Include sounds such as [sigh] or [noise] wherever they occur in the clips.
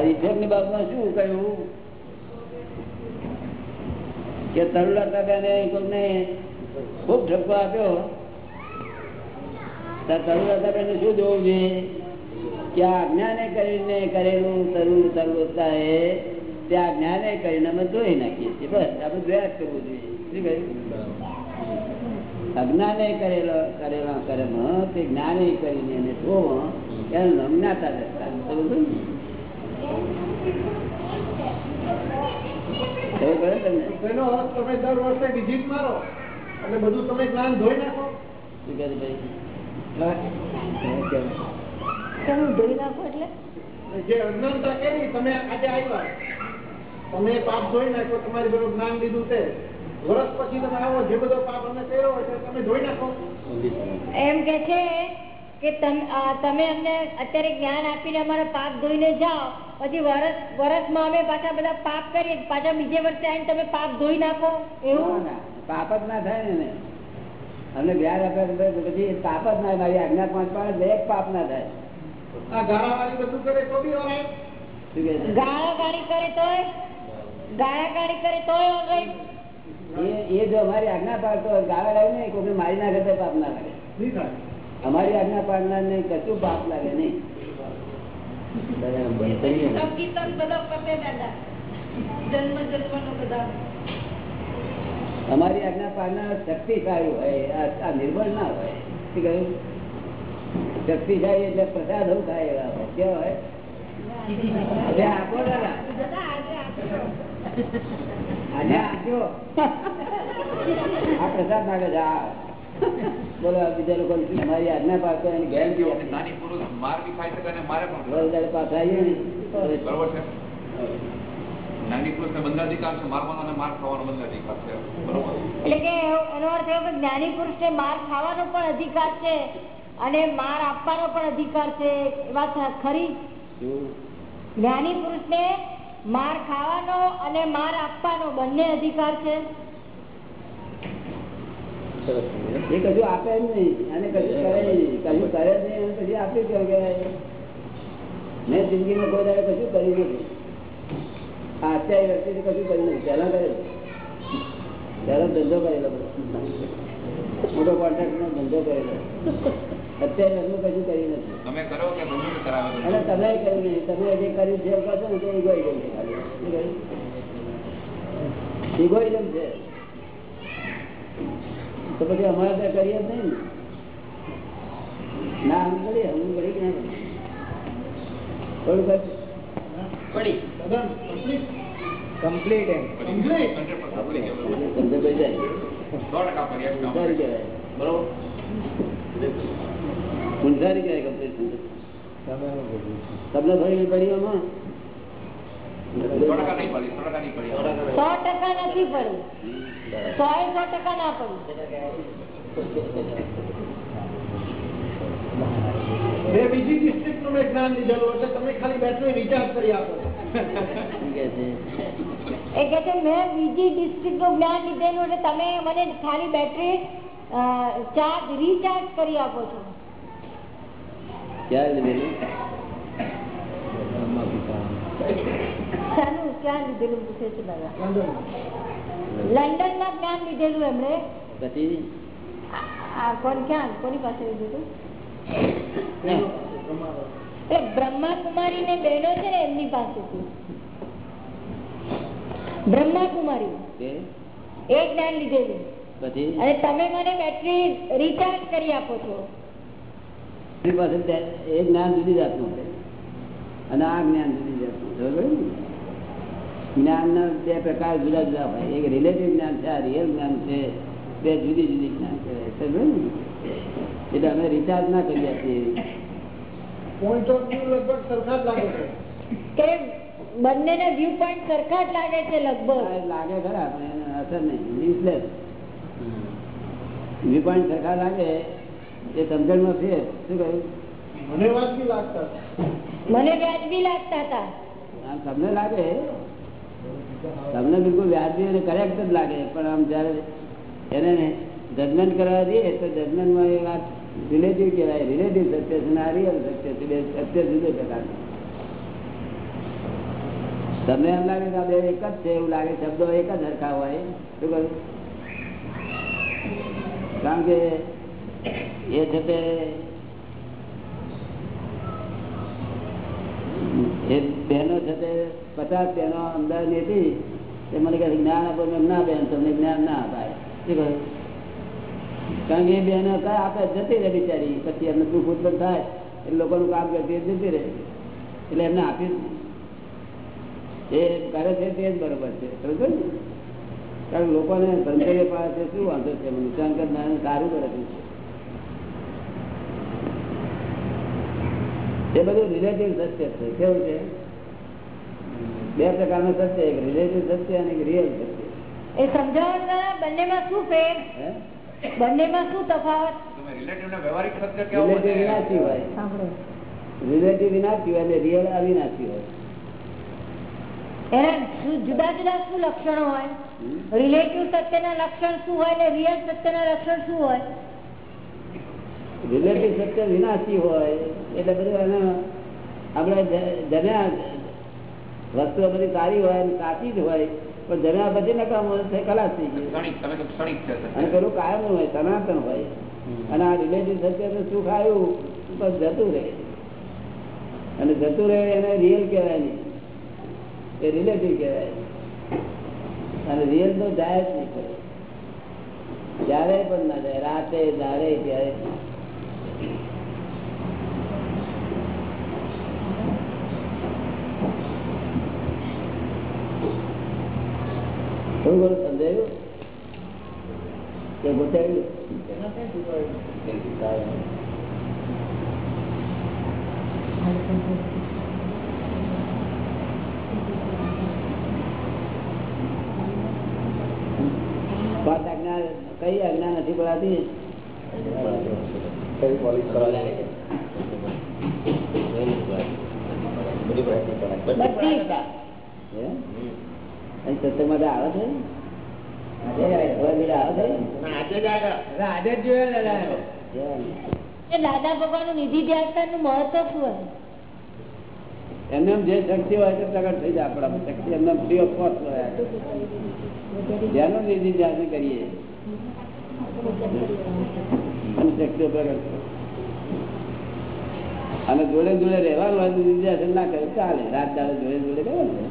ઈશ્વરની બાબતમાં શું કહ્યું? કે તરુલા બેને કોઈને ઠપકો આપ્યો? કરીને અમે જોઈ નાખીએ છીએ. બસ, આપણે જોયા જ કરવું જોઈએ. શું કહ્યું? અજ્ઞાને કરેલો, કરેલા કર્મ તે જ્ઞાને કરીને એને જોવો એનું અજ્ઞાતા જ્ઞાતા દસતા ને? ખબર પડે તમને એનો અર્થ તમે દર વર્ષે વિઝિટ મારો એટલે બધું તમે જ્ઞાન ધોઈ નાખો. શું કહે છે ભાઈ તમે ધોઈ નાખો એટલે? જે અજ્ઞાનતા કરી તમે આજે આવ્યા. તમે પાપ ધોઈ નાખો તમારી બધું જ્ઞાન લીધું છે. વર્ષ પછી તમે આવો જે બધો પાપ અમે કર્યો હોય તમે ધોઈ નાખો. એમ કે છે કે તમે અમને અત્યારે જ્ઞાન આપીને અમારા પાપ ધોઈને જાઓ. પછી વરસ વરસમાં અમે પાછા બધા પાપ કરીએ પાછા બીજે વર્ષે આવીને તમે પાપ ધોઈ નાખો. એવું? ના, ના. પાપ જ ના થાય ને. અમને જ્ઞાન આપ્યા પછી પાપ જ ના મારી આજ્ઞા પાંચ પાડે એક પાપ ના થાય. કરે તોય? કરે એ એ જો અમારી આજ્ઞા પાડતો હોય ગાળા લાગે નહીં કોઈ મારી ના તો પાપ ના લાગે અમારી આજ્ઞા પાડનાર ને કશું પાપ લાગે નહીં. અમારી આજ્ઞા પાડનાર શક્તિશાળી હોય આ- નિર્બળ ના હોય. શું કહ્યું? શક્તિશાળી એટલે પ્રસાદ હું થાય એવા હોય. કેવા હોય આપો આજે આપજો. આ પ્રસાદ માંગે છે બોલો બીજા લોકો અમારી આજ્ઞા પાસે એની ગેરંટી નાની પુરુષ માર બી ખાઈ શકે અને મારે પણ વડોદરા પાછા આવીએ ને. બરોબર છે? નાની પુરુષ ને બંધાધિકાર છે મારવાનો અને માર ખાવાનો બંધાધિકાર છે. બરોબર? એટલે કે એનો અર્થ એવો કે જ્ઞાની પુરુષને માર ખાવાનો પણ અધિકાર છે અને માર આપવાનો પણ અધિકાર છે. એ વાત ખરી? જ્ઞાની પુરુષ ને માર ખાવાનો અને માર આપવાનો બંને અધિકાર છે? એ કશું આપે જ નહીં. અને કશું કરે નહીં. કશું કરે જ નહીં અને પછી આપ્યું કેવું કહેવાય? મેં જિંદગીમાં કોઈ દાડે કશું કર્યું નથી. આ અત્યારે વ્યક્તિ કશું કર્યું નથી. પહેલા કરેલું પહેલો ધંધો કરેલો મોટો કોન્ટ્રાક્ટ નો ધંધો કરેલો. અત્યારે એમનું કશું કર્યું નથી. તમે કરો કે અને તમે કર્યું નહીં. તમે જે કર્યું છે એમ કહો છો ને તે ઇગોઇઝમ છે ખાલી. ઇગોઇઝમ છે. તો પછી અમારે ત્યાં કરીએ જ નહીં ના. આમ કરીએ હું કરી ના થોડું પડી કમ્પ્લીટ એમ. Complete. તમને બરોબર? ભાઈ પડી આમાં સો ટકા નહીં પડી સો ટકા નહીં પડી. સો ટકા નથી પડ્યું સો એ સો ટકા ના પડ્યું મેં બીજી district નું મેં જ્ઞાન લીધેલું એટલે તમે ખાલી બેટરી રિચાર્જ કરી આપો. શું કહે છે એ કે છે મેં બીજી ડિસ્ટ્રિક્ટનું જ્ઞાન લીધેલું એટલે તમે મને ખાલી બેટરી ચાર્જ રીચાર્જ કરી આપો છો. ક્યારે લીધેલું? ક્યાં લીધેલું પૂછે છે દાદા. લંડન ના જ્ઞાન લીધેલું એમણે? કોણ ક્યાં? કોની પાસે લીધેલું એ બ્રહ્માકુમારી ને બહેનો છે ને એમની પાસેથી. બ્રહ્માકુમારી. કે? એ જ્ઞાન લીધેલું. અને તમે મને બેટરી રિચાર્જ કરી આપો છો. એ જ્ઞાન જુદી જાતનું અને આ જ્ઞાન જુદી જાતનું? જ્ઞાનના બે પ્રકાર જુદા જુદા હોય. એક રિલેટિવ જ્ઞાન છે આ રિયલ જ્ઞાન છે. બે જુદી જુદી જ્ઞાન છે એટલે અમે રિચાર્જ ના કરી આપીએ પોઈન્ટ ઓફ વ્યૂ લગભગ સરખા જ લાગે છે. કે બંનેના વ્યૂ પોઈન્ટ સરખા જ લાગે છે લગભગ? લાગે ખરા પણ અસર નહીં. યુઝલેસ વ્યૂ પોઈન્ટ સરખા લાગે એ સમજણમાં ફેર શું કહ્યું? મને લાગતા મને વ્યાજબી લાગતા હતા. તમને લાગે? તમને બિલકુલ વ્યાજબી અને કરેક્ટ જ લાગે પણ આમ જયારે એને જજમેન્ટ કરવા દઈએ તો જજમેન્ટમાં એ વાત રિલેટિવ કહેવાય. રિલેટિવ સત્ય છે આ રિયલ સત્ય છે. બે સત્ય જુદો પ્રકાર તમને એમ લાગે કે બે એક જ છે એવું લાગે, શબ્દો એક જ હરખા હોય? શું કહ્યું? કારણ કે એ છે તે બહેનો છે તે પચાસ બહેનો અમદાવાદ હતી. તે મને કહે, જ્ઞાન આપો. એમ, ના બેન તમને જ્ઞાન ના અપાય. કારણ કે એ બહેનો હતા આપણે જતી રહે બિચારી. પછી એમને દુઃખ ઉત્પન્ન થાય, એટલે લોકોનું કામ કરતી જતી રહે. એટલે એમને આપી એ કરે છે તે જ બરોબર છે. સમજો ને? કારણ લોકોને સંતેય પાસે શું વાંધો છે? નુકસાન કરનાર સારું કરે છે. એ બધું રિલેટિવ સત્ય છે. કેવું છે? બે પ્રકારનું સત્ય એક રિલેટિવ સત્ય અને એક રિયલ સત્ય એ સમજાવો ને દાદા બંનેમાં શું ફેર? બંનેમાં શું તફાવત? રિલેટિવ વિનાશી હોય? રિયલ અવિનાશી એના જુદા જુદા શું લક્ષણો હોય? રિલેટિવ સત્યના લક્ષણ શું હોય ને રિયલ સત્યના લક્ષણ શું હોય? રિલેટિવ સત્ય વિનાશી હોય એટલે બધું એને આપણે જમ્યા વસ્તુઓ બધી સારી હોય અને સાચી જ હોય પણ જમ્યા પછી નકામ થઈ ખલાસ થઈ ગયું. છે અને પેલું કાયમ હોય સનાતન હોય. અને આ રિલેટિવ સત્ય સુખ આવ્યું બસ જતું રહે. અને જતું રહે એને રિયલ કહેવાય નહીં. એ રિલેટિવ કહેવાય. અને રિયલ તો જાય જ નહીં કરે. જ્યારે પણ ના જાય રાતે દાડે ત્યારે. થોડું ઘણું સમજાયું કે કઈ આજ્ઞા નથી પડાતી આવે છે દાદા ભગવાનનું નિધિ ધ્યાનનું મહત્વ શું હોય એમને એમ જે શક્તિ હોય તે પ્રગટ થઈ જાય આપણા શક્તિ એમને ફ્રી ઓફ કોસ્ટ હોય જેનો નિધિ ધ્યાન કરીએ અને શક્તિઓ પ્રગટ થાય. અને જોડે જોડે રહેવાનું હોય તો ના કરે ચાલે રાત ચાલે જોડે જોડે કરે ને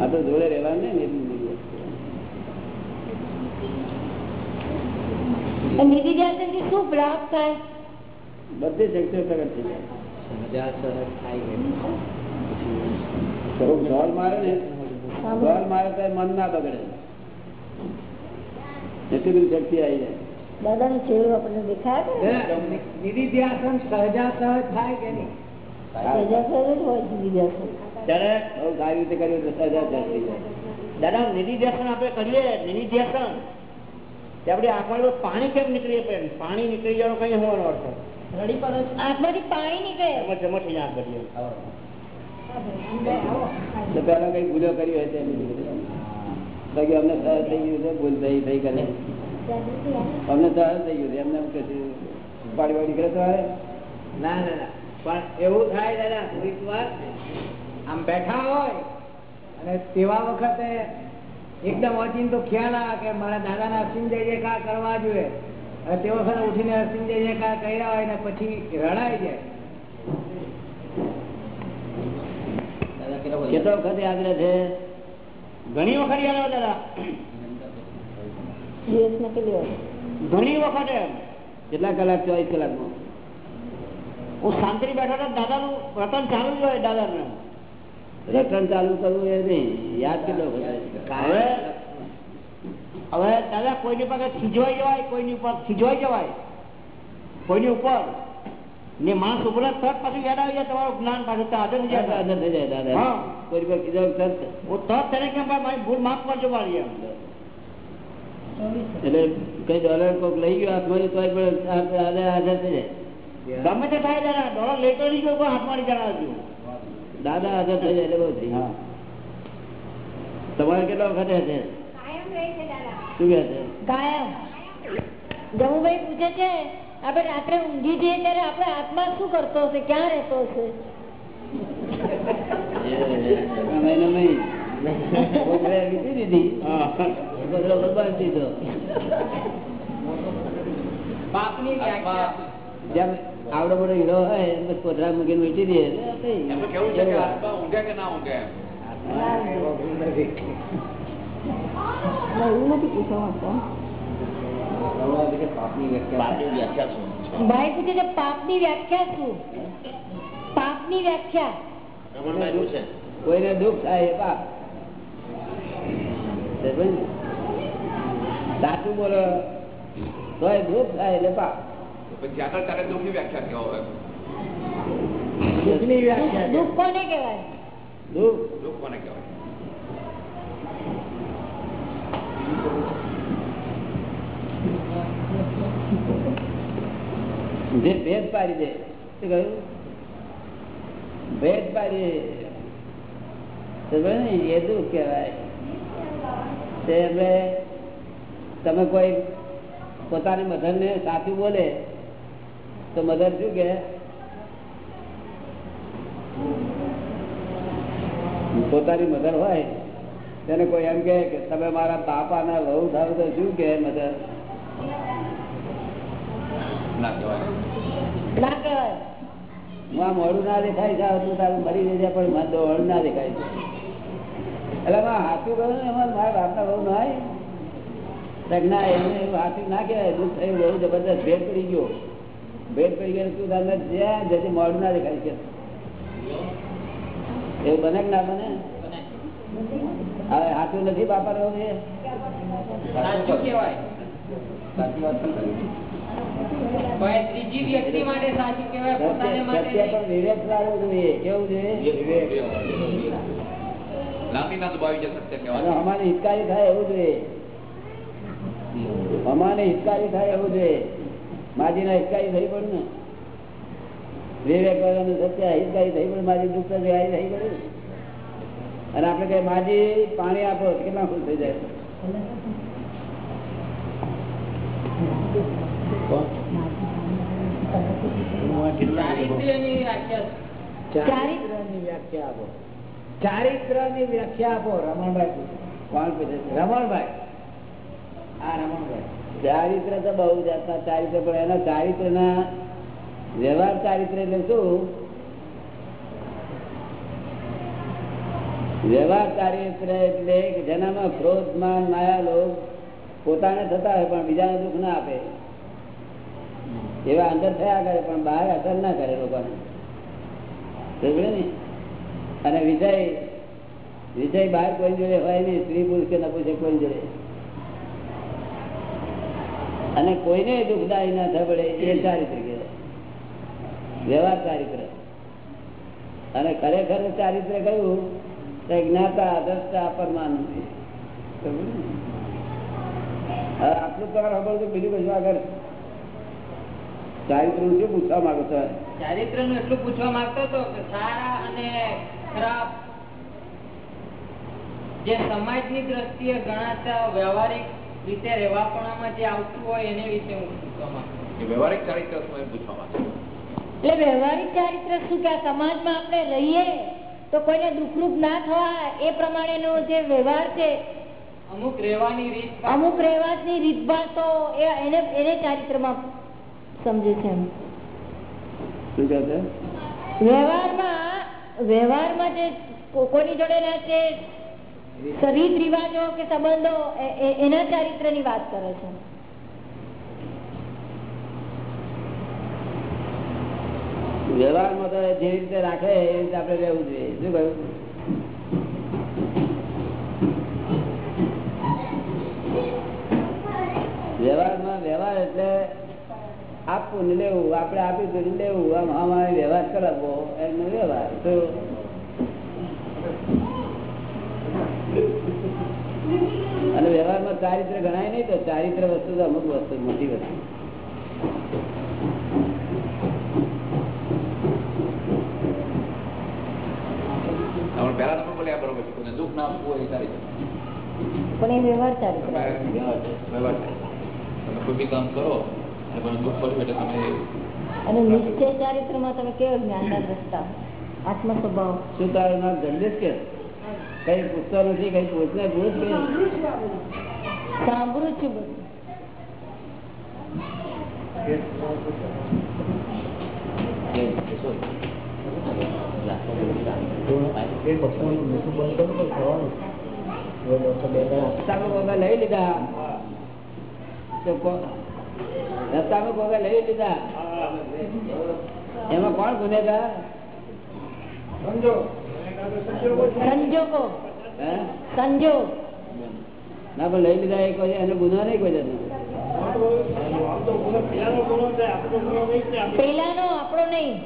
આ તો જોડે રહેવાનું નહીં બધી શક્તિઓ પ્રગટ થઈ જાય. ઢોલ મારે ને ઢોલ મારે તો મન ના બગડે. એટલી બધી શક્તિ આવી જાય. દાદા નું ચહેરું આપણને દેખાયા કે સહજા સહજ થાય કે નહીં? સજા સહજ જ હોય નિધિ ધ્યાન બહુ સારી રીતે કર્યું તો સજા દાદા નિધિધ્યાસન આપણે કરીએ નિધિધ્યાસન તે આંખમાં પાણી કેમ નીકળી પડે પાણી નીકળી જવાનો કઈ હોવાનો અર્થ? આંખમાંથી પાણી નીકળે. ચમચી આંખ કરીએ પેલા કઈ ભૂલો કરી હોય અમને સહજ થઈ ગયું છે ભૂલ થઈ થઈ કરે. અમને સહજ થઈ ગયું એમને એમ કે પાડી વાડી કરે તો ના ના ના. પણ એવું થાય દાદા થોડીક વાર આમ બેઠા હોય અને તેવા વખતે એકદમ અચીન તો ખ્યાલ આવે કે મારા દાદાના અસીમ જય જયકાર કરવા જોઈએ. અને તે વખતે ઉઠીને અસીમ જય જયકાર કર્યા હોય ને પછી રડાઈ જાય. કેટલો વખતે આગ્રહ રહે છે. ઘણી વખત યાદ આવે દાદા. દિવસમાં કેટલી વાર ઘણી વખત એમ. કેટલા કલાક ચોવીસ કલાકમાં હું શાંતિ બેઠો તો દાદાનું રતન ચાલુ જ હોય દાદાને રટણ ચાલુ કરવું એ નહીં. યાદ કેટલો હવે હવે દાદા કોઈની પાસે ખીજવાઈ જવાય કોઈની ઉપર ખીજવાઈ જવાય. કોઈની ઉપર. ને માણસ ઊભો રહે તરત પાછું યાદ આવી જાય તમારું જ્ઞાન પાછું તો હાજર થઈ જાય. હાજર થઈ જાય દાદા. કોઈ પર કીધું તરત. હું તરત તેને કેમ ભાઈ મારી ભૂલ માફ કરજો મારી એમ. એટલે કઈ ડોલર કોક લઈ ગયો હાથમાં તો પણ હાજર થઈ જાય ગમે તે થાય દાદા ડોલર લેતો નહીં ગયો હાથમાં જણાવજો દાદા હાજર થઈ જાય એટલે બહુ થઈ તમારે કેટલા વખત હશે કાયમ રહે છે દાદા શું કહે છે ગાયબ જમુભાઈ પૂછે છે આપણે રાત્રે ઊંઘી જઈએ ત્યારે આપણે આત્મા શું કરતો હશે ક્યાં રહેતો હશે નહીં દીધી કોકરો બરબાદ દીધો પાપની વ્યાખ્યા. જેમ આવડો મોટો હીરો હોય કોથળા મૂકીને વેચી દે કેવું છે કે આત્મા ઊંઘે કે ના ઊંઘે? એમ ભાઈ પૂછે છે પાપની વ્યાખ્યા શું? પાપની વ્યાખ્યા. કોઈને દુઃખ થાય એ પાપ? સાચું બોલો તોય દુઃખ થાય એટલે પાપ જે ભેદ પાડી દે શું કહ્યું? ભેદ પાડી એ દુઃખ કહેવાય. તે એટલે તમે કોઈ પોતાની મધર ને સાચું બોલે તો મધર શું કે પોતાની મધર હોય તેને કોઈ એમ કે કે તમે મારા બાપાના વહુ થાવ તો શું કે મધર? મોડું ના દેખાય છે તું તારું મરી જશે પણ મને દોડ ના દેખાય છે. એટલે મેં હાથું કહ્યું ને એમાં મારા બાપના બહુ ના આવી એને હાથું ના કહેવાય દુઃખ થયું બહુ જબરદસ્ત ભેદ પડી ગયો. ભેદ પડી ગયો તું તારે જ્યાં જશે મોડું ના દેખાય છે એવું બને કે ના બને? હવે હાથું નથી બાપા રહ્યો છે અમારે હિતકારી થાય એવું જોઈએ. અમારે હિતકારી થાય એવું જોઈએ માજી ના હિતકારી થઈ પડે ને. વિવેક સત્ય હિતકારી થઈ પડે માજી દુઃખ થઈ પડે અને આપણે કઈ માજી પાણી આપો કેટલા ખુશ થઈ જાય? વ્યાખ્યા ચારિત્ર- ની વ્યાખ્યા આપો. ચારિત્રની વ્યાખ્યા આપો રમણભાઈ. કોણ રમણભાઈ. ચારિત્ર તો બહુ જાતના ચારિત્ર, પણ એના ચારિત્ર ના વ્યવહાર ચારિત્ર એટલે શું? વ્યવહાર ચારિત્ર એટલે જેનામાં ક્રોધ માયા લોક પોતાને થતા હોય, પણ બીજાને દુઃખ ના આપે. એવા અંદર થયા કરે, પણ બહાર અસર ના કરે લોકોને. અને વિજય વિજય બહાર કોઈ જોડે હોય નહીં, સ્ત્રી, પુરુષ કે પૂછે કોઈ જોડે. અને કોઈને દુઃખદાયી ના થબડે એ ચારિત્ર વ્યવહાર ચારિત્ર. અને ખરેખર ચારિત્ર કયું? તો જ્ઞાતા, આદર્શતા પરમાન આટલું તમારે ખબર તો બીજું કશું આગળ? ચારિત્રનું શું પૂછવા માંગો છો? ચારિત્રનું એટલું પૂછવા માંગતો હતો કે સારા અને ખરાબ જે સમાજની દ્રષ્ટિએ ગણાતા વ્યવહારિક રીતે રહેવાપણામાં જે આવતું હોય એને વિશે હું પૂછવા માંગુ વ્યવહારિક ચારિત્ર શું એમ પૂછવા માંગુ એટલે વ્યવહારિક ચારિત્ર શું કે આ સમાજમાં આપણે રહીએ તો કોઈને દુઃખરૂપ ના થવા એ પ્રમાણેનો જે વ્યવહાર છે અમુક રહેવાની રીત અમુક રહેવાની રીતભાતો ભાતો એને એને ચારિત્રમાં સમજે છે એમ. શું કહે છે? વ્યવહારમાં વ્યવહારમાં જે કોની જોડેના જે રીત રિવાજો કે સંબંધો એના ચારિત્રની વાત કરે છે. વ્યવહારમાં તો જે રીતે રાખે એ રીતે આપણે રહેવું જોઈએ. શું કહ્યું? વ્યવહારમાં વ્યવહાર એટલે આપવું ને લેવું, આપણે આપીશું લેવું, આમ અમારે વ્યવહાર કરાવવો, એનો વ્યવહાર. તો ચારિત્ર ગણાય નહીં તો ચારિત્ર વસ્તુ તો અમુક વસ્તુ મોટી વસ્તુ. આપણે નંબર બોલ્યા બરોબર છે દુઃખ ના આપવું હોય ચારિત્ર પણ એ વ્યવહાર તમે વ્યવહાર છે. તમે કોઈ બી કામ કરો અને કોઈને દુઃખ પડ્યું એટલે તમે અને નિશ્ચય ચારિત્રમાં તમે કેવો જ્ઞાનના દ્રષ્ટા? આત્મ સ્વભાવ શું તારું નામ જગદીશ કે? કઈ પૂછતો નથી કઈ પૂછને પૂછ કે સાંભળું છું બધું લઈ લીધા રસ્તામાં કોકા લઈ લીધા એમાં કોણ ગુનેગાર સંજોગો હે સંજોગ ના પણ લઈ લીધા એક કોઈ એનો ગુનો નહીં કોઈ જતો પેલાનો આપણો નહીં.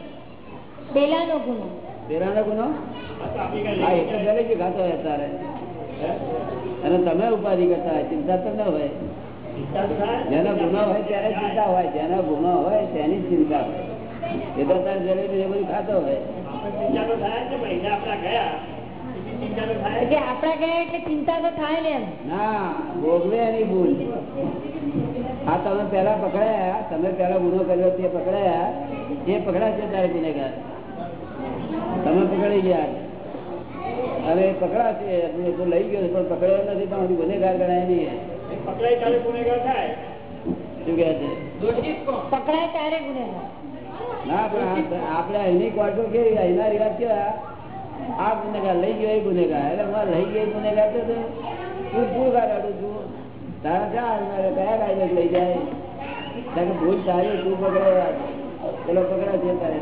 પેલાનો ગુનો. પેલાનો ગુનો? હા એ તો પહેલેથી ખાતો હોય તારે અને તમે ઉપાધિ કરતા હોય ચિંતા તો ન હોય. જેનો ગુનો હોય ત્યારે ચિંતા હોય જેનો ગુનો હોય તેની ચિંતા હોય. એ તો તારે જલેબી એ બધું ખાતો હોય. એટલે આપણા ગયા એટલે ચિંતા તો થાય ને ના ભોગવે એની ભૂલ. હા તમે પેલા પકડાયા તમે પેલા ગુનો કર્યો તે પકડાયા એ પકડાશે તારે ગુનેગાર તમે પકડી ગયા હવે પકડાશે તો લઈ ગયો પણ પકડ્યો નથી તો હજી ગુનેગાર ગણાય નહીં શું કહે છે? પકડાય ત્યારે ગુનેગાર. ના પણ આપણે અહીંની કોર્ટો કેવી અહીંના રિવાજ કેવા? આ ગુનેગાર લઈ ગયો એ ગુનેગાર. એટલે હું લઈ ગયો ગુનેગાર તો તો તું ભૂલ કાઢું છું? તારા ક્યાં કયા કાયદે લઈ જાય? કારણ કે ભૂલ તારી તું પકડે. પેલો પકડા છે તારે.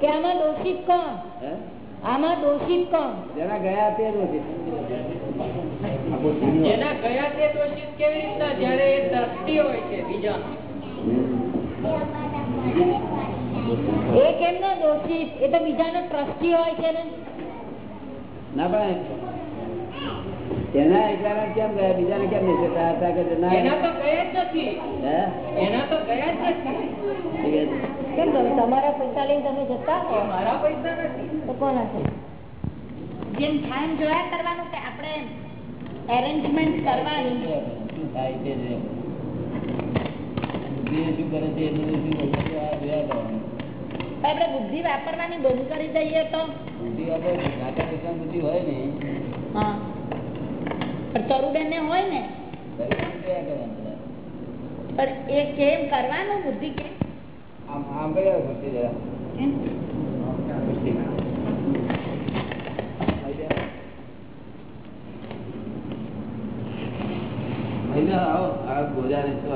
કે આમાં દોષિત કોણ? આમાં દોષિત કોણ? જેના ગયા તે નથી. જેના ગયા તે દોષિત કેવી રીતના? જ્યારે એ દ્રષ્ટિ હોય છે બીજાનો એ કેમનો દોષિત એ તો બીજાનો ટ્રસ્ટી હોય છે ને. ના પણ એના એકલા કેમ ગયા? બીજાને કેમ નહીં જતા હતા કે ના એના તો ગયા જ નથી. એના તો ગયા જ નથી. શું કહે છે? કેમ તમે? તમારા પૈસા લઈને તમે જતા એ મારા પૈસા નથી. તો કોના છે? જેમ થાય જોયા કરવાનું કે આપણે એરેન્જમેન્ટ કરવાની. શું થાય તે? શું કરે છે? શું કરે છે આ જોયા કરવાનું આપણે બુદ્ધિ વાપરવાની બંધ કરી દઈએ તો? બુદ્ધિ બુદ્ધિ હોય ને. હા. પણ તરુબેન ને હોય ને? દરેક જોયા કરવાનું બધા. પણ એ કેમ કરવાનું બુદ્ધિ કેમ આમ આમ કરી આવો જરા? કેમ? મહિલા આવો આ ગોજાને શું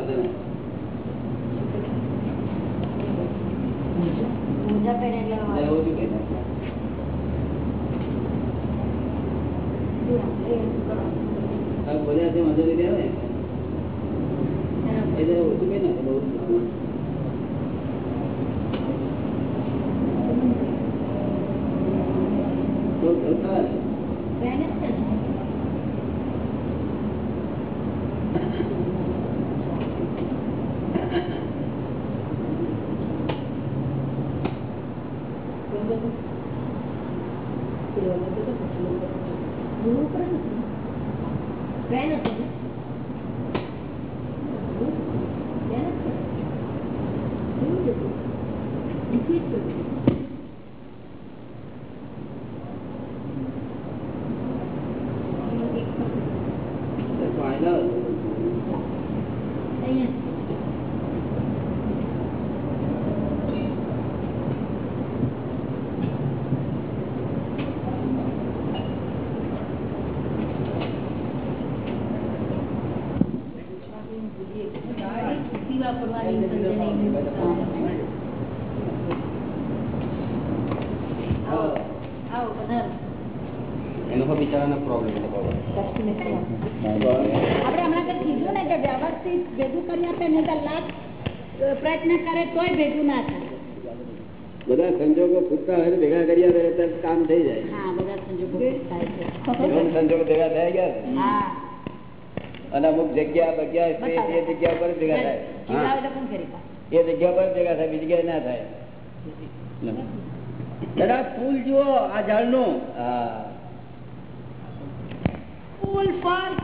જગ્યા પર જ ભેગા થાય બીજી જગ્યાએ ના થાય. દાદા ફૂલ જુઓ આ ઝાડનું. હા ફૂલ ફળ.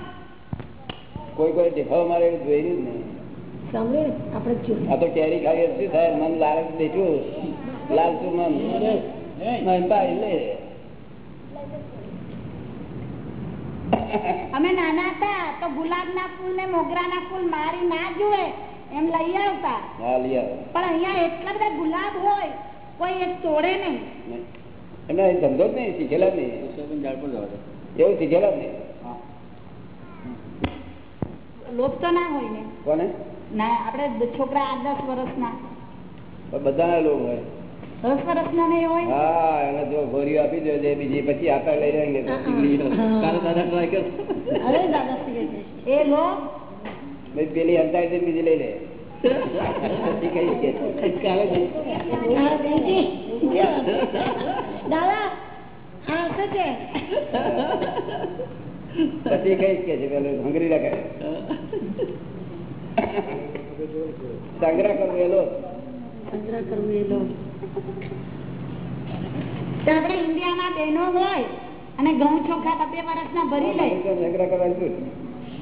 કોઈ કોઈ દેખાવ મારે એવું જોયેલું જ નહીં. સાંભળ્યું ને આપણે જ. જોયું. આ તો કેરી ખાઈએ તો શું થાય? મન લાલચ બેઠું લાલચું મન? મન પાડી લે અમે નાના હતા તો ગુલાબના ફૂલ ને મોગરાના ફૂલ મારી ના જુએ. એમ લઈ આવતા. હા લઈ આવે. પણ અહીંયા એટલા બધા ગુલાબ હોય કોઈ એક તોડે નહીં. એમના ધંધો જ નહીં શીખેલા નહીં. એવું શીખેલા નહીં. લોભ તો ના હોય ને. કોને? ના આપણે છોકરા આઠ દસ વર્ષના. પણ બધાના લોભ હોય. દસ વર્ષના નહીં હોય? હા એને જો ગોળીઓ આપી દો જે બીજી પછી આપા લઈ જાય અરે દાદા એ લોભ પેલી હંતાઈ બીજી લઈ લે. પછી [laughs] કઈ કે હા, બેનજી. દાદા હા શું છે? પછી કઈ કે છે? પેલું હંગરી રાખે સંગ્રહ કરવો એલો. સંગ્રહ કરવું એ આપણે ઇન્ડિયામાં બહેનો હોય અને ઘઉં ચોખા બબે વર્ષના ભરી લે. સંગ્રહ કરવાનું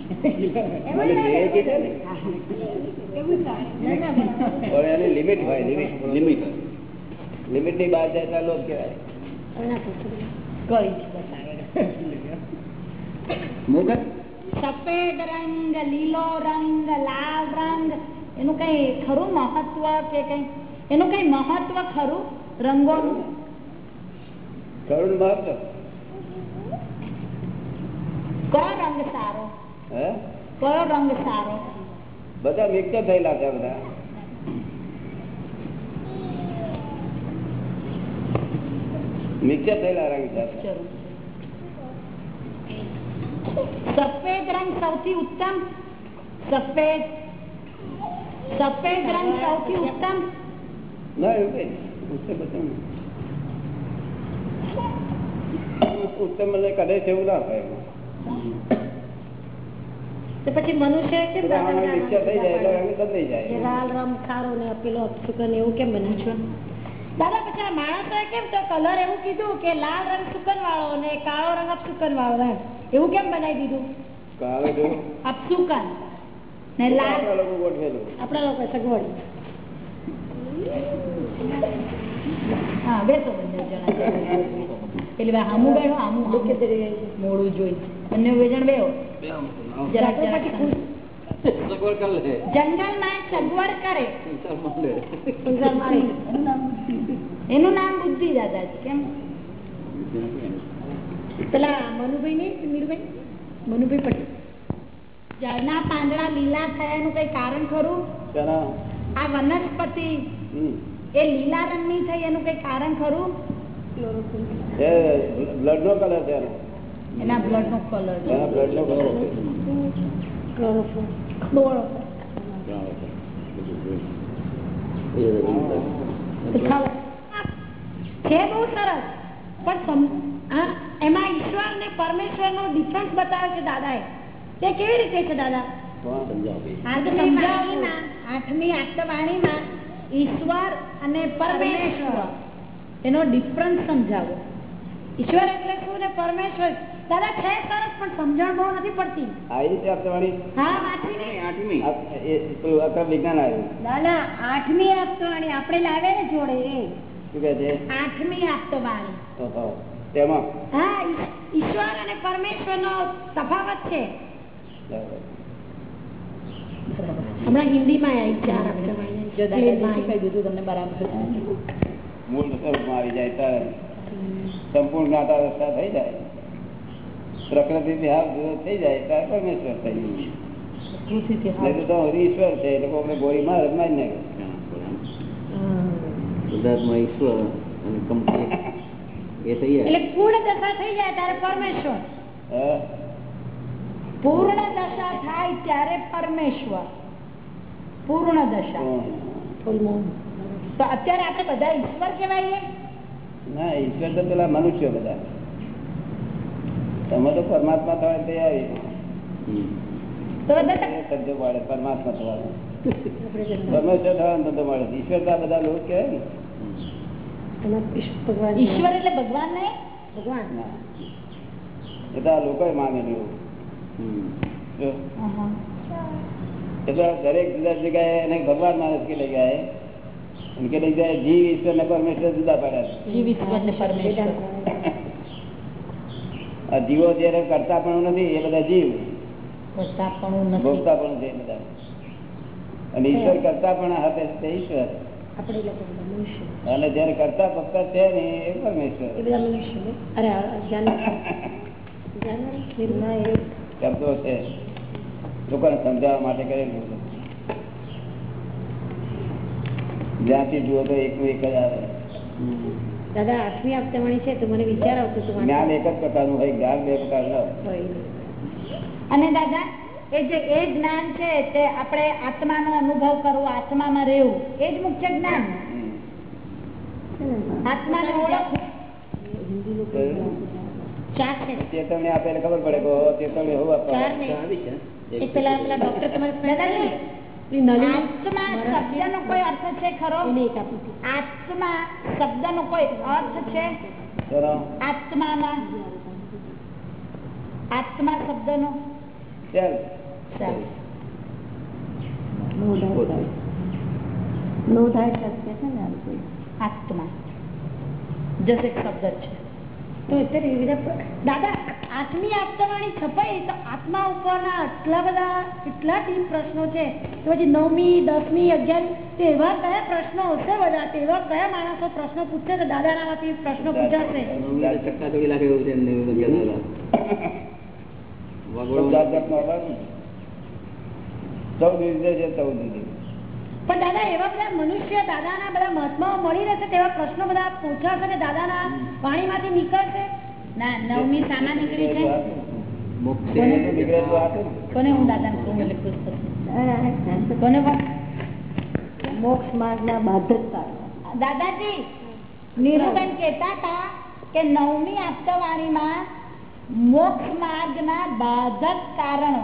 શું? મને જે કીધું ને. પણ એની લિમિટ હોય લિમિટ લિમિટ લિમિટની બહાર જાય તો લોભ કહેવાય. કઈ જ બતાવે. મુગટ સફેદ રંગ લીલો રંગ લાલ રંગ. એનું કઈ ખરું મહત્વ કે કઈ? એનું કઈ મહત્વ ખરું રંગોનું? ખરું મહત્વ? કયો રંગ સારો? કયો રંગ સારો? બધા મિક્સ થયેલા છે બધા. મિક્સર થયેલા રંગ છે. સફેદ રંગ સૌથી ઉત્તમ? સફેદ. સફેદ રંગ સૌથી ઉત્તમ? ના એવું ઉત્તમ મને કદાચ એવું ના થાય. તો પછી મનુષ્ય કેમ રંગ બદલાઈ લાલ રંગ ખારો ને પેલો અપસુકન એવું કેમ બન્યું છે? દાદા પછી આ માણસોએ કેમ તો કલર એવું કીધું કે લાલ રંગ સુકન વાળો ને કાળો રંગ અપસુકન વાળો એમ. એવું કેમ બનાવી દીધું? અપસુકન. ને લાલ. લોકો આપણા લોકો સગવડ. હા બેસો બંને જણા. પેલી ભાઈ આમું બેઠો હામું. મોડું જોઈ. બંને વેજણ જરાક જરાક જંગલમાં સગવડ કરે. એનું નામ બુદ્ધિ. દાદાજી કેમ? પેલા મનુભાઈ નહીં મીરુભાઈ મનુભાઈ પટેલ. જળના પાંદડા લીલા થયાનું કઈ કારણ ખરું? આ વનસ્પતિ એ લીલા રંગની થઈ એનું કઈ કારણ ખરું? બ્લડ નો કલર છે એના. બ્લડ નો કલર એના બ્લડ નો કલર છે. બહુ સરસ. પણ એમાં ઈશ્વર ને પરમેશ્વર નો ડિફરન્સ બતાવે છે દાદાએ. તે કેવી રીતે છે દાદા? આઠમી આઠ આઠમી આઠવાણીમાં ઈશ્વર અને પરમેશ્વર. એનો ડિફરન્સ સમજાવો. ઈશ્વર એટલે શું ને પરમેશ્વર? દાદા છે સરસ પણ સમજણ બહુ નથી પડતી. આવી છે આપવાની હા આઠમી આ- એ પેલું અક્રમ વિજ્ઞાન આવ્યું. દાદા આઠમી આપતવાણી આપણે લાવે ને જોડે. એ શું કે છે? આઠમી આઠવાણી ઓહો. તેમાં? હા ઈશ- ઈશ્વર અને પરમેશ્વર નો તફાવત છે. હમણાં હિન્દીમાં આવી ચાર દીધું તમને બરાબર? મૂળ સ્વરૂપમાં આવી જાય ત્યારે સંપૂર્ણ જ્ઞાતા થઈ જાય. પ્રકૃતિ ઇતિહાસ જુદો થઈ જાય ત્યારે પરમેશ્વર થઈ જાય તો તો ઈશ્વર છે એ લોકો ઈશ્વર અને થઈ જાય. એટલે પૂર્ણ દશા થઈ જાય ત્યારે પરમેશ્વર. પૂર્ણ દશા થાય ત્યારે પરમેશ્વર. પૂર્ણ દશા. તો અત્યારે આપણે બધા ઈશ્વર કહેવાઈએ ના ઈશ્વર તો પેલા મનુષ્યો બધા. તમે તો પરમાત્મા થવા તૈયારી. હમ. તો બધા એ શબ્દો પાડે પરમાત્મા થવાનું. પરમેશ્વર થવાનું ધંધો મળે ઈશ્વર તો આ બધા લોકો કહેવાય ને. ઈશ્વર એટલે ભગવાન નહીં ભગવાન. ના. એ તો આ માનેલું હમ. એટલે દરેક જુદા જગ્યાએ એને ભગવાન માણસ કે લઈ ગયા કે લઈ જાય જીવ ઈશ્વર ને પરમેશ્વર જુદા પાડ્યા જીવ જયારે કરતા પણ નથી એ બધા જીવ. ભોગતા પણ છે બધા. અને ઈશ્વર કરતા પણ હાથે છે ઈશ્વર. અને જયારે કરતા ભક્તા છે ને એ પરમેશ્વર. [laughs] શબ્દો છે. લોકોને સમજાવવા માટે કરેલું છે. જ્યાંથી જુઓ તો એક એક જ આવે. દાદા આઠમી હપ્તાવાળી છે તો મને વિચાર આવતો હતો જ્ઞાન એક જ પ્રકારનું હોય જ્ઞાન બે પ્રકારનું. અને દાદા એ જે એ જ્ઞાન છે તે આપણે આત્માનો અનુભવ કરવો આત્મામાં રહેવું એ જ મુખ્ય જ્ઞાન. આત્માને ઓળખવું ચેતવણી આપે એટલે ખબર પડે કે ચેતવણી હોવું આપવાનું. પેલા પેલા ડોક્ટર તમારે આત્મા શબ્દનો કોઈ અર્થ છે ખરો. આત્મા શબ્દનો કોઈ અર્થ આત્માના. આત્મા શબ્દનો? સત્ય છે ને આત્મા. જસ એક શબ્દ છે. તો અત્યારે એ બધા દાદા આત્મી આપતાવાળી છપાઈ તો આત્મા ઉપરના આટલા બધા એટલા ટીમ પ્રશ્નો છે. તો પછી નવમી દસમી અગિયાર તો એવા કયા પ્રશ્નો હશે બધા? તેવા કયા માણસો પ્રશ્નો પૂછશે તો દાદાનામાંથી પ્રશ્નો પૂછાશે. ચૌદ રીતે છે ચૌદ રીતે પણ દાદા એવા બધા મનુષ્ય દાદાના બધા મહાત્માઓ મળી રહેશે તેવા પ્રશ્નો બધા પૂછાશે ને દાદાના વાણીમાંથી નીકળશે? ના નવમી સામા નીકળી છે. ને. કોને હું કોને મોક્ષ બાધકતા. દાદાજી નીરુબેન કહેતા હતા કે નવમી આપતાવાણીમાં મોક્ષ માર્ગના બાધક કારણો.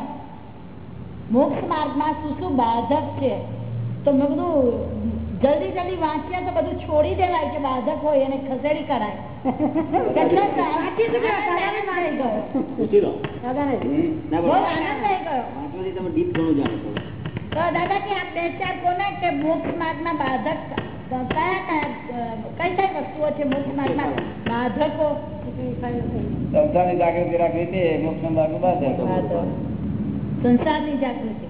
મોક્ષ માર્ગમાં શું શું બાધક છે? તો મેં બધું જલ્દી જલ્દી વાંચીએ તો બધું છોડી દેવાય કે બાધક હોય એને ખસેડી કરાય. બે ચાર કોને કે મોક્ષ બાધક કયા કયા કઈ કઈ વસ્તુઓ છે મોક્ષ માર્ગના બાધકો? સંસારની જાગૃતિ રાખવી તે મોક્ષ માર્ગ બાધક. સંસારની જાગૃતિ.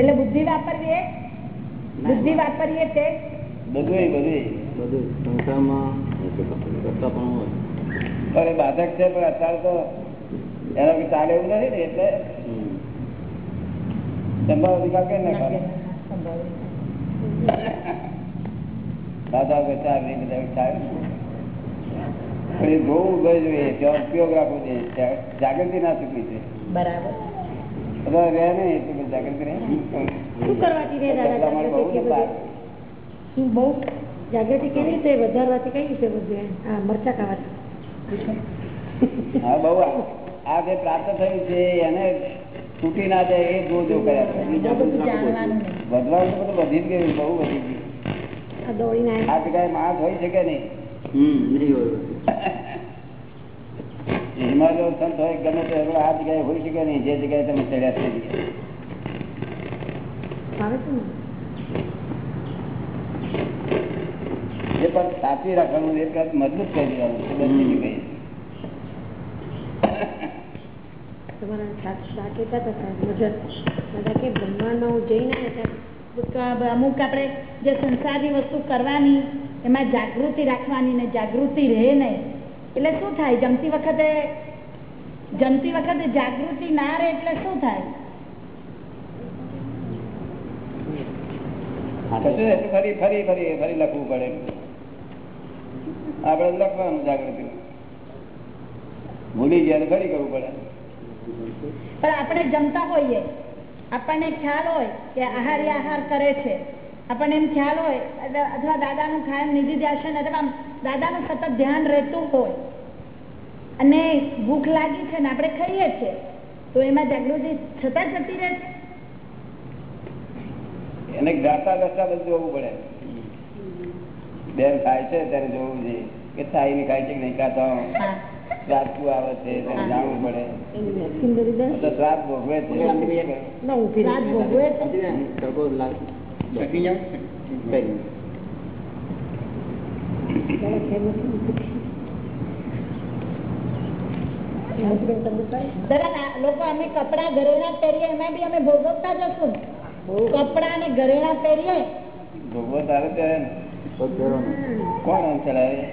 એટલે બુદ્ધિ વાપરવી એ? બુદ્ધિ વાપરીએ તે બાધક છે પણ અત્યારે તો એના કે ચાલે એવું નથી ને એટલે સંભાવ અધિકાર કેમ ના કરે? દાદા કે નહીં બધા વિચાર પણ એ બહુ ગયું જોઈએ ત્યાં ઉપયોગ રાખવો જોઈએ. જાગૃતિ ના ચૂકવી છે બરાબર. જાગૃતિ કેવી રીતે? વધારવાથી કઈ રીતે વધે હા મરચા ખાવાથી. હા બહુ આ- જે પ્રાપ્ત થયું છે એને તૂટી ના જાય એ જોજો કર્યા વધવાનું બધું વધી જ ગયું બહુ વધી ગયું. આ જગ્યાએ માણસ હોય શકે નહીં? હિમાલય સંત હોય ગમે તે હવે આ જગ્યાએ હોઈ શકે નહીં જે જગ્યાએ તમે ચડ્યા છે એ પણ સાચવી રાખવાનું એક મજબૂત કરી દેવાનું અમુક આપણે જે સંસારની વસ્તુ કરવાની એમાં જાગૃતિ રાખવાની ને જાગૃતિ રહે નહીં. એટલે શું થાય? જમતી વખતે જમતી વખતે જાગૃતિ ના રહે એટલે શું થાય? ફરી ફરી ફરી ફરી લખવું પડે આપડે લખવાનું જાગૃતિ. ભૂલી ગયા ફરી કરવું પડે. પણ આપણે જમતા હોઈએ. આપણને ખ્યાલ હોય કે આહાર આહાર કરે છે. આપણને એમ ખ્યાલ હોય અથવા દાદાનું ખાયમ નિધિ દર્શન અથવા દાદાનું સતત ધ્યાન રહેતું હોય અને ભૂખ લાગી છે ને આપણે ખાઈએ છીએ તો એમાં જાગૃતિ છતાં જતી રહે છે. એને ગાતા ગાતા બધું જોવું પડે. બેન ખાય છે ત્યારે જોવું જોઈએ કે થાય ને ખાય છે કે નહીં ખાતા. હા આવે છે જાણવું પડે. શ્રાપ ભોગવે છે. ભોગવે છે. લોકો અમે કપડા ઘરેણા પહેરીએ એમાં બી અમે ભોગવતા જ હશું. ને. કપડા અને ઘરેણા પહેરીએ. ભોગવો તારે ત્યારે કોણ આમ ચલાવે?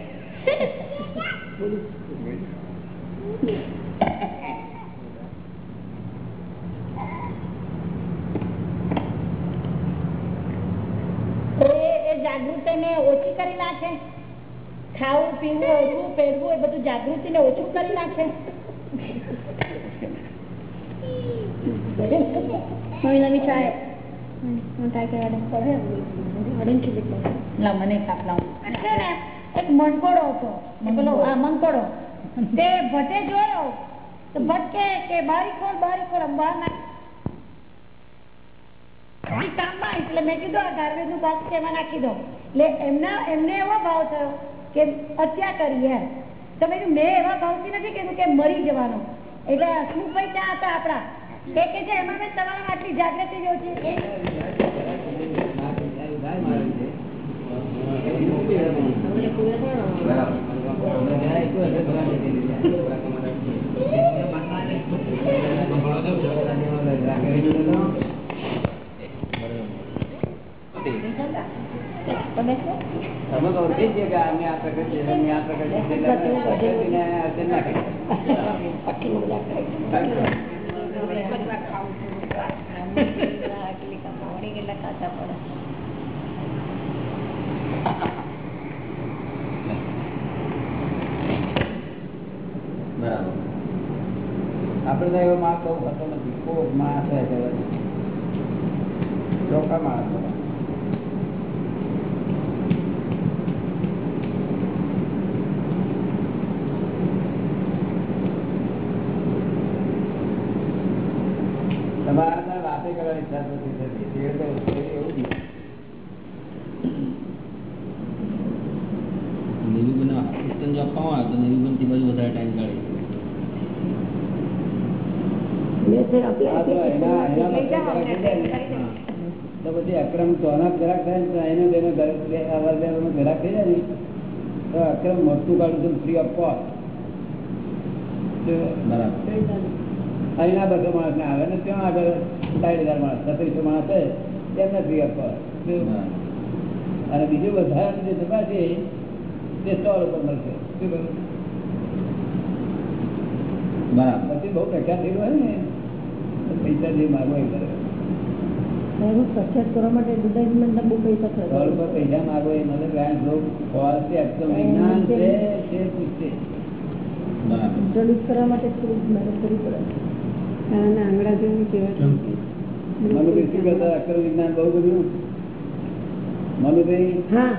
તો એ એ જાગૃતિને ઓછી કરી નાખે. ખાવું પીવું ઓછું પહેરવું એ બધું જાગૃતિને ઓછું કરી નાખે. ને એક મણકોડો હતો. પેલો મંકોડો તે ભટ્ટે જોયો. તો ભટ્ટ કે કે બારી ખોલ બારી ખોલ કામમાં એટલે મેં કીધું આ ગાર્બેજનું એમાં નાખી દો. એટલે એમના એમને એવો ભાવ થયો. કે હત્યા કરી એમ. તમે મેં એવા ભાવથી નથી કીધું કે મરી જવાનું. એટલે હસમુખભાઈ ત્યાં હતા આપણા? તે કે છે, એમાં મેં તમારા આટલી જાગૃતિ જો છે. તમે શું તમે તો ઓળખી જ કે અમે આ પ્રકૃતિ છે, અમે આ પ્રકૃતિ છે, એટલે અમે પ્રકૃતિને અસર ના કરી. આપણે તો એવો માણસ બહુ હતો નથી કોક માણસ હોય. ચોખ્ખા માણસ હોય. તમારા અંદર વાતે કરવાની ઈચ્છા નથી થતી. તો એવું નહીં નિરૂબન assistant જો આપવામાં આવે તો નિરૂબનથી વધારે ટાઈમ કાઢે. પછી અક્રમ ચોના જરાક થાય ને તો એનો તેનો ઘર- બે અવાર બે અવારનો જરાક થઈ જાય ને. તો અક્રમ મોટું કાઢું છું ફ્રી ઓફ કોસ્ટ બરાબર. અહીંના બસો માણસ ને આવે ને ત્યાં આગળ સાઠ હજાર માણસ છત્રીસો માણસ છે તેમને ફ્રી ઓફ કોસ્ટ અને બીજું વધારે જે સભા છે તે સ્ટોલ ઉપર મળશે શું કહ્યું? બરાબર પછી બહુ પ્રખ્યાત થયેલું હોય ને તો પૈસા જે માગો એ કરે પ્રખ્યાત કરવા માટે એડવર્ટાઇઝમેન્ટ બહુ પૈસા સ્ટોલ ઉપર પૈસા માગો એ મને ગ્રાન્ટ લો ફોલ છે અક્ષમ વિજ્ઞાન છે તે પૂછશે બરાબર ઇન્ટ્રોડ્યુસ કરવા માટે થોડીક મહેનત કરવી પડે આંગળા જેવું મનુભાઈ શું વિજ્ઞાન બહુ બધું મનુભાઈ હા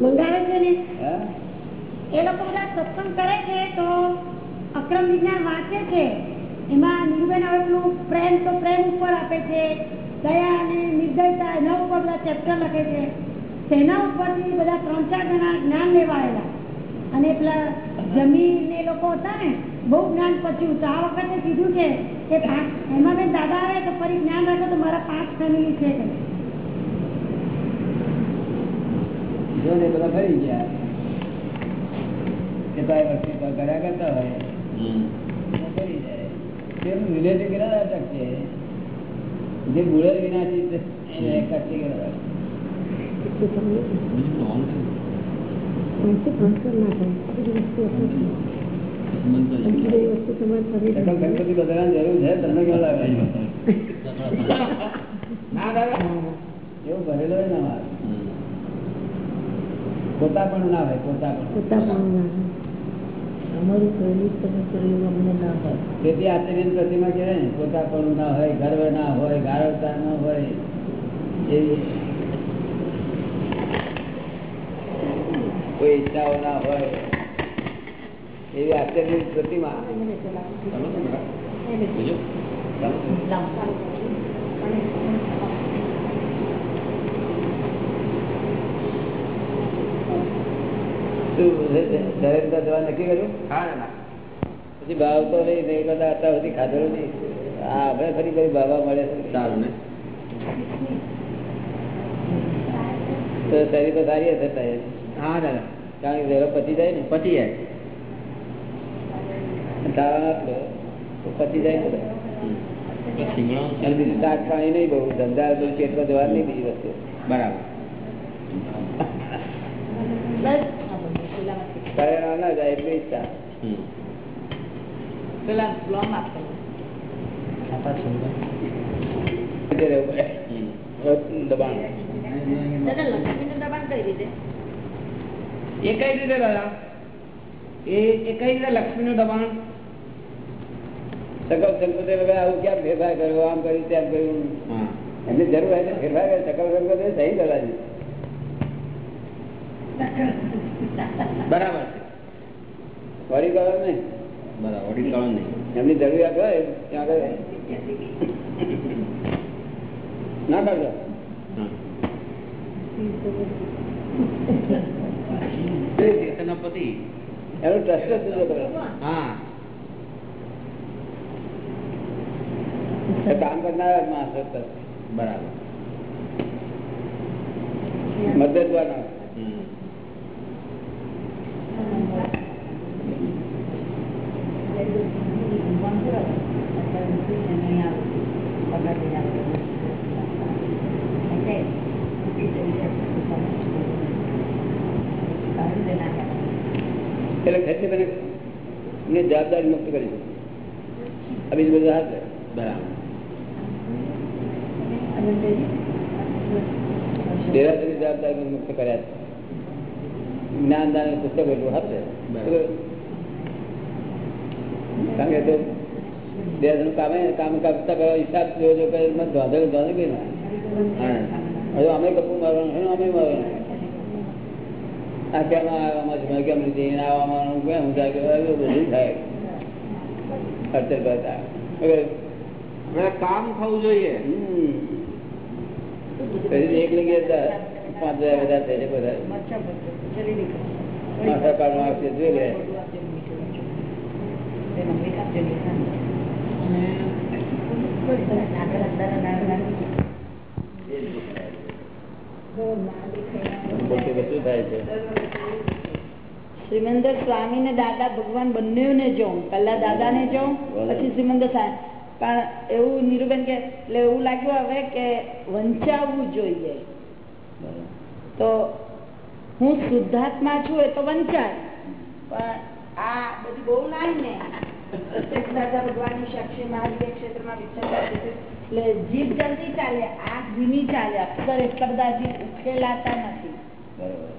મંગાવે છે ને? એ લોકો બધા સત્સંગ કરે છે તો અક્રમ વિજ્ઞાન વાંચે છે. એમાં આવેલું પ્રેમ તો પ્રેમ ઉપર આપે છે. દયા અને નિર્દયતા એના ઉપર બધા ચેપ્ટર લખે છે. તેના ઉપરથી બધા ત્રણ ચાર જણા જ્ઞાન લેવા આવેલા. અને પેલા જમીન ને એ લોકો હતા ને બહુ જ્ઞાન પચ્યું તો આ વખતે કીધું છે કે એમાં મેં દાદા આવે તો ફરી જ્ઞાન રાખો તો મારા પાંચ ફેમિલી છે જો ને બધા ફરી ગયા. કે ભાઈ વર્ષી કર્યા કરતા હોય. ફરી જાય. તેનું કેટલા જે વિનાશી પોતા પણ ના હોય પ્રતિમા કહેવાય ગર્વ ના હોય ગાળવતા ના હોય કોઈ ઈચ્છાઓ ના હોય. એવી આશ્ચર્ય પ્રતિમા. નક્કી કર્યું? પછી ભાવ તો નહીં નહીં બધા અત્યાર સુધી ખાધેલો નહીં. હા હવે ફરી ફરી ભાવા મળે સારું ને. તો શરીર તો સારી હશે સાહેબ હા દાદા. કારણ કે પચી જાય ને. પતી જાય. નું જાય ને ના. દબાણ કઈ રીતે એ કઈ રીતે દાદા? એ કઈ રીતે લક્ષ્મીનું દબાણ? સકલ સંકોચે વગર આવું ક્યાં ફેરફાર કર્યો આમ કર્યું તેમ કર્યું. એમની જરૂર હોય તો ફેરફાર કરે. સકલ સંકોચે સહી કરવા બરાબર. વળી કરવા નહીં બરાબર ઓડિટ કરો નહીં એમની જરૂરિયાત હોય ત્યાં આગળ. ના કરજો. હા. ચેતના પતિ એનું ટ્રસ્ટ જ હા. કામ કરનાર માણસો બરાબર. મદદવાના એટલે જવાબદારી મુક્ત કરી. છે આ બીજું બધું હાથ બરાબર. દેરાસરી જવાબદારી મુક્ત કર્યા છે. જ્ઞાનદાન પુસ્તક એટલું હાથે કારણ કે તો દેરાસરનું કામે કામ કરતા કરો હિસાબ જોજો કે એમાં ધોધે ધોધે ના હવે અમે કપૂર મારવાનું અમે મારવાનું આ કેમ આવવામાં છે? કેમ લીધી આવવામાં કેમ થાય કે બધું થાય. ખર્ચર કરતા. કામ થવું જોઈએ. હમ. એક લઈએ પાંચ હજાર વધારે થાય છે બધા. માથા કાઢવા આવશે જોઈ લે. પોતે બધું થાય છે? શ્રીમંદર સ્વામી ને દાદા ભગવાન બંને જો પેલા દાદા ને જો પછી શ્રીમંદર સ્વામી પણ એવું નીરુબેન કે, એટલે એવું લાગ્યું હવે કે વંચાવવું જોઈએ. તો હું શુદ્ધાત્મા છું એ તો વંચાય. પણ આ બધી બહુ નાય ને. દાદા જીભ ઉકેલાતા નથી. બરોબર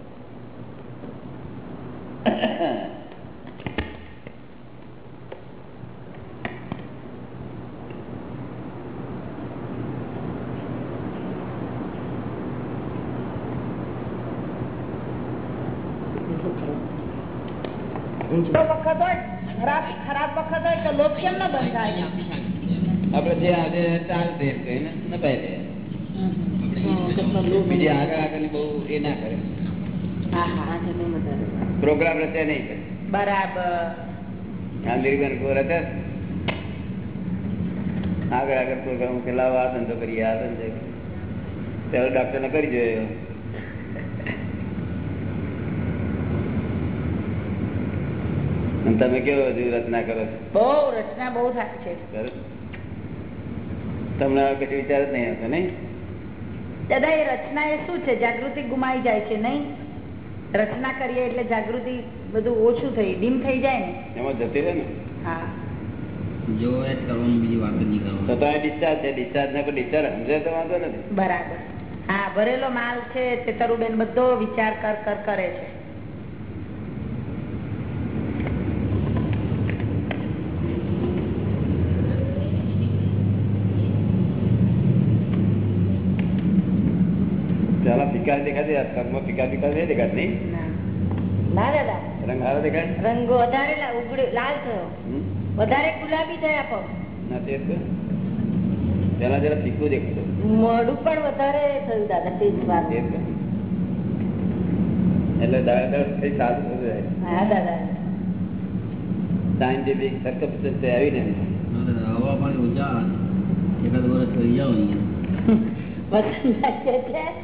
તો વખત હોય ખરાબ ખરાબ વખત હોય તો લોક કેમ ન બંધાય આપડે જે આજે એમ કહીને નપાઈ દે. બીજી આગળ આગળ બહુ એ ના કરે. હા હા પ્રોગ્રામ રચે નહીં કરે. બરાબર. આગળ આગળ પ્રોગ્રામ કે લાવો આ ધંધો કરીએ આ ધંધો ત્યારે ડોક્ટર ને કરી જોયો. તમે કેવો હજુ રચના કરો છો? બહુ રચના બહુ થાય છે? તમને કશું વિચાર જ નહીં હતો નહીં? દાદા એ રચના એ શું છે? જાગૃતિ ગુમાઈ જાય છે નહીં? રચના કરીએ એટલે જાગૃતિ બધું ઓછું થઈ ડીમ થઈ જાય ને? એમાં જતી રહે ને? હા. જો એ કરવાનું બીજી વાત જ નહીં તો કરવાની ડિસ્ચાર્જ છે ડિસ્ચાર્જ ને ડિસ્ચાર્જ સમજે તો વાંધો નથી. બરાબર. હા ભરેલો માલ છે તે તરુબેન બધો વિચાર કર કર કરે છે. પેલા દેખાતી આ પગમાં ફિકાર ફિકાર નહીં દેખાતી નહીં? ના. ના દાદા રંગ હારો દેખાય? રંગો વધારે લાલ થયો. વધારે ગુલાબી થયા પગ ના તે પેલા જરા ફીકું દેખાતું. મોઢું પણ વધારે થયું દાદા તે જ તો. એટલે દાળ થઈ સારું થતું જાય. હા દાદા. સાયન્ટિફિક સર્કમસ્ટન્સ આવીને હવા પાણી ઓછા. એકાદ વર્ષ રહી જાઓ અહીંયા.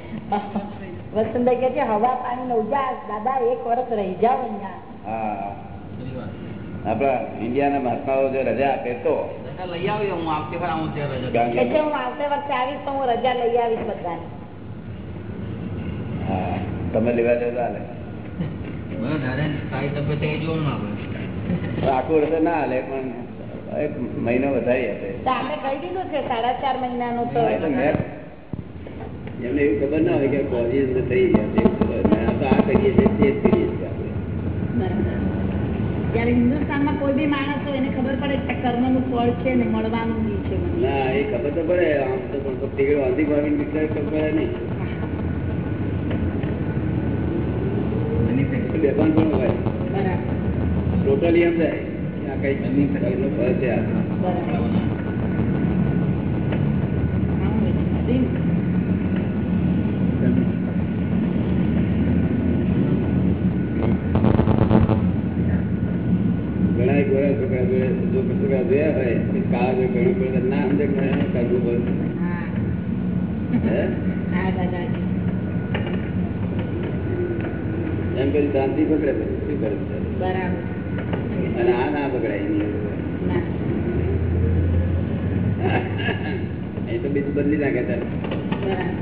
[laughs] [laughs] વસંતભાઈ કે છે છે હવા પાણી નો ઉજાસ દાદા એક વર્ષ રહી જાવ અહીંયા. હા. ખરી વાત મહાત્માઓ જો રજા આપે તો. લઈ આવ્યો હું આવતી વખત આવું ત્યારે રજા કારણ કે કે છે હું આવતે વખતે આવીશ તો હું રજા લઈ આવીશ બધાને. તમે લેવા જાવ ના આખું વર્ષ ના હાલે પણ એક મહિનો વધારી આપે. તો આપણે કહી દીધું છે સાડા ચાર મહિનાનું તો એમને એવી ખબર ના હોય કે કોલેજ થઈ ગયા તો આ કરીએ છીએ તે જ કરીએ છીએ આપણે. બરાબર. હિન્દુસ્તાનમાં કોઈ બી માણસ હોય એને ખબર પડે કે કર્મનું ફળ છે ને મળવાનું બી છે ના એ ખબર તો પડે. આમ તો પણ ટિકિટ વાંધી ભાવીને વિચાર ખબર નહીં. બેભાન પણ હોય? ટોટલી એમ થાય કે આ કઈ જમીન સગાઈનો ફળ છે આ બરાબર આવું હોય છે. બધી ઘણા ગોરા છોકરા જોડે જો છોકરા જોયા હોય તો કાળા જોડે ઘણું પડે ના સમજે કે મને કરવું પડે હા હે? હા દાદાજી એમ કરી પકડે પછી શું બરાબર. અને આ ના પકડાય [laughs] એ તો બીજું બદલી નાખે તારે બરાબર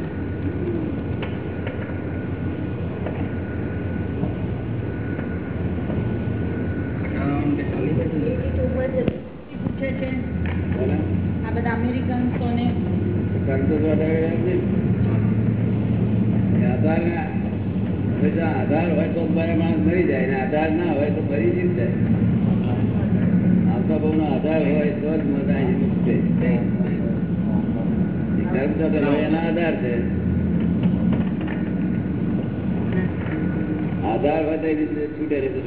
પૂછે છે બોલો. આ બધા અમેરિકન્સોને કરતો તો વધારે નથી. એ આધાર ના- હવે જો આધાર હોય તો મારે માણસ મરી જાય ને આધાર ના હોય તો મરી જ જાય આવતા બહુ નો આધાર હોય તો જ મત અહીં મુક્ત થાય. એ કર્મ સાથે હોય એના આધાર છે આધાર હોય તો એ રીતે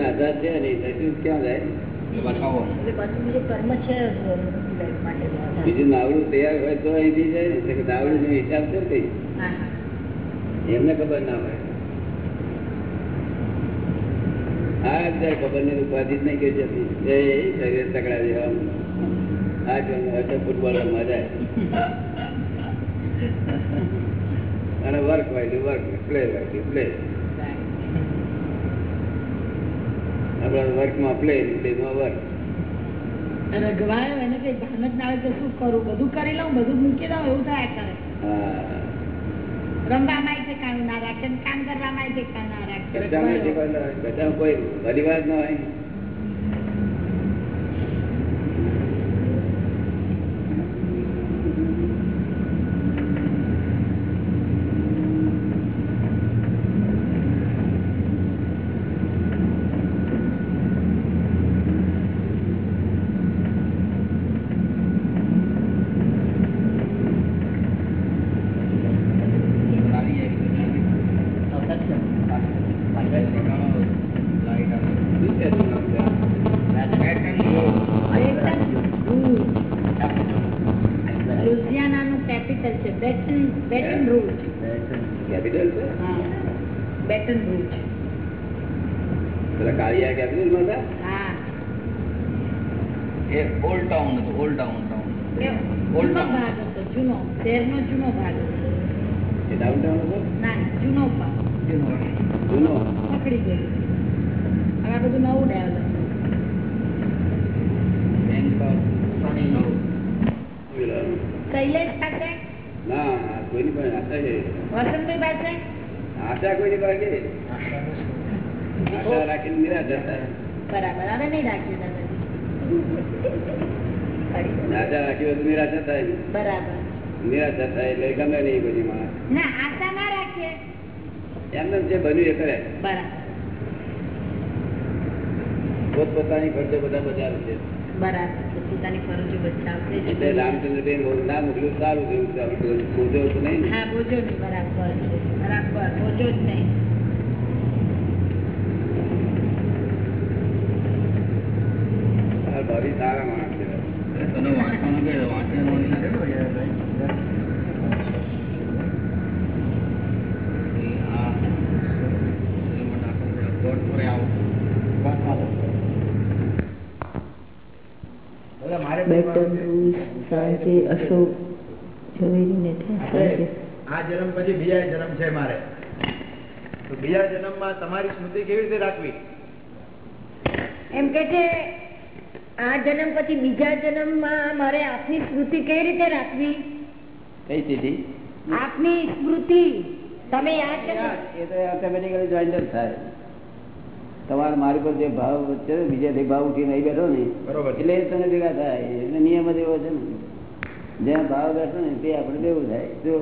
આધાર છે ક્યાં જાય? બીજું કર્મ છે લાઈફ માટે બીજું નાવડું તૈયાર હોય તો અહીંથી જાય ને નાવડું નો હિસાબ છે કઈ? એમને ખબર ના હોય. આ બધા ખબર નહીં ઉપાધિ જ નહીં કે જતી એ શરીર તકડા જેવા આ જો હોય તો ફૂટબોલ રમવા જાય અને વર્ક હોય વર્ક પ્લે હોય પ્લે આપણા વર્કમાં પ્લે પ્લેમાં વર્ક રગવાયો એને કઈ ભાન જ ના આવે કે શું કરું? બધું કરી લઉં બધું મૂકી દઉં એવું થાય કરે. માય રમવામાં ઠેકાણું ના રાખે કામ કરવામાં ઠેકાણું ના રાખે. બધા કોઈ પરિવાર ના હોય શું છે એનું નામ છે? લુઝિયાનાનું કેપિટલ છે બેટન બેટન રૂટ કેપિટલ છે હા બેટન રૂટ પેલા કાળિયા કેપિટલમાં હતા હા એ ઓલ્ડ ટાઉન હતું ઓલ્ડ ટાઉન ટાઉન એ Old જૂનો town. ભાગ હતો જૂનો શહેરનો જૂનો ભાગ. ના જૂનો ભાગ. જૂનો. પકડી ગયું. હવે આ બધું નવું ડેવલપ શૈલેષ પાસે? ના કોઈની પણ આશા છે. વસંતભાઈ પાસે? આશા કોઈની પાસે આશા રાખીને નિરાશા બરાબર હવે નહીં આશા રાખી નિરાશા થાય બરાબર. નિરાશા થાય એટલે ગમે નહીં બધી માણસ. એમને જે બન્યું એ કરે. પોત પોતપોતાની ખર્ચો બધા બજાવે છે. પોતાની ફરજો જ. બહુ ના મોકલ્યું સારું થયું બોજો નહીં બરાબર બોજો જ નહીં. ભાભી સારા માણસ આ જન્મ પછી બીજા જન્મ છે મારે. તો બીજા જન્મમાં તમારી સ્મૃતિ કેવી રીતે રાખવી? એમ કે છે આ જન્મ પછી બીજા જન્મમાં મારે આપની સ્મૃતિ કઈ રીતે રાખવી? કઈ સ્થિતિ આપની સ્મૃતિ. તમે યાદ કરો એ તો ઓટોમેટિકલી જોઈન્ટ જ થાય. તમારે મારી પર જે ભાવ છે બીજા ભાવ ઉઠીને અહીં બેઠો ને બરોબર. એટલે તને ભેગા થાય. એટલે નિયમ જ એવો છે ને. જ્યાં ભાવ બેઠો ને તે આપણે બેવું થાય. જો